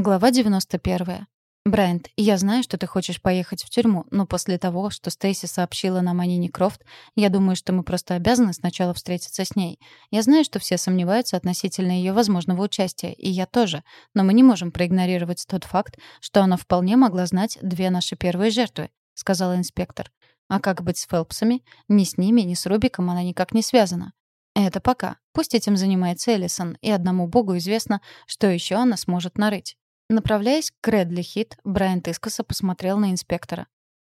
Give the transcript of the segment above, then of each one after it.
Глава 91. Брайант, я знаю, что ты хочешь поехать в тюрьму, но после того, что Стейси сообщила нам о Нине Крофт, я думаю, что мы просто обязаны сначала встретиться с ней. Я знаю, что все сомневаются относительно ее возможного участия, и я тоже, но мы не можем проигнорировать тот факт, что она вполне могла знать две наши первые жертвы, сказал инспектор. А как быть с Фелпсами? Ни с ними, ни с Рубиком она никак не связана. Это пока. Пусть этим занимается Эллисон, и одному богу известно, что еще она сможет нарыть. Направляясь к Редли Хит, Брайан искоса посмотрел на инспектора.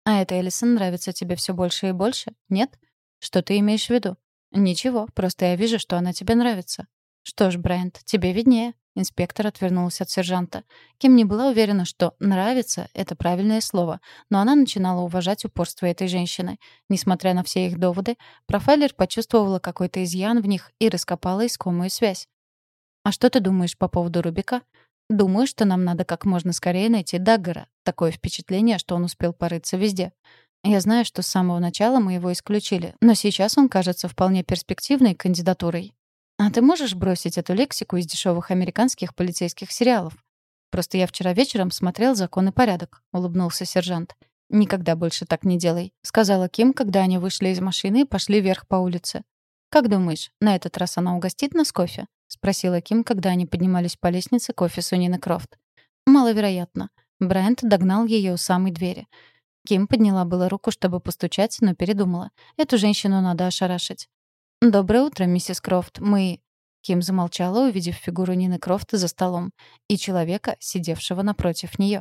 «А эта Эллисон нравится тебе все больше и больше? Нет? Что ты имеешь в виду?» «Ничего, просто я вижу, что она тебе нравится». «Что ж, Брайант, тебе виднее». Инспектор отвернулся от сержанта. Ким не была уверена, что «нравится» — это правильное слово, но она начинала уважать упорство этой женщины. Несмотря на все их доводы, профайлер почувствовала какой-то изъян в них и раскопала искомую связь. «А что ты думаешь по поводу Рубика?» Думаю, что нам надо как можно скорее найти Даггера. Такое впечатление, что он успел порыться везде. Я знаю, что с самого начала мы его исключили, но сейчас он кажется вполне перспективной кандидатурой. А ты можешь бросить эту лексику из дешевых американских полицейских сериалов? Просто я вчера вечером смотрел «Закон и порядок», — улыбнулся сержант. «Никогда больше так не делай», — сказала Ким, когда они вышли из машины и пошли вверх по улице. «Как думаешь, на этот раз она угостит нас кофе?» — спросила Ким, когда они поднимались по лестнице к офису Нины Крофт. «Маловероятно». Брайант догнал ее у самой двери. Ким подняла было руку, чтобы постучать, но передумала. Эту женщину надо ошарашить. «Доброе утро, миссис Крофт. Мы...» Ким замолчала, увидев фигуру Нины Крофт за столом и человека, сидевшего напротив нее.